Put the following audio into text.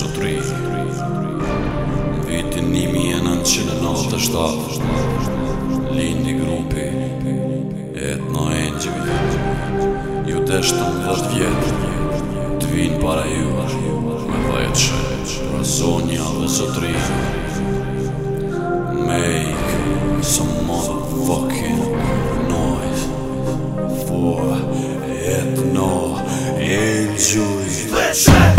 zotri Vitin nimi e në qënë shtatë Lindi grupi Et në engjëvi Ju deshtë të vërt vjetë Të vinë para ju Me veqë Pra zonja Make some motherfucking noise For et në engjëvi Let's go!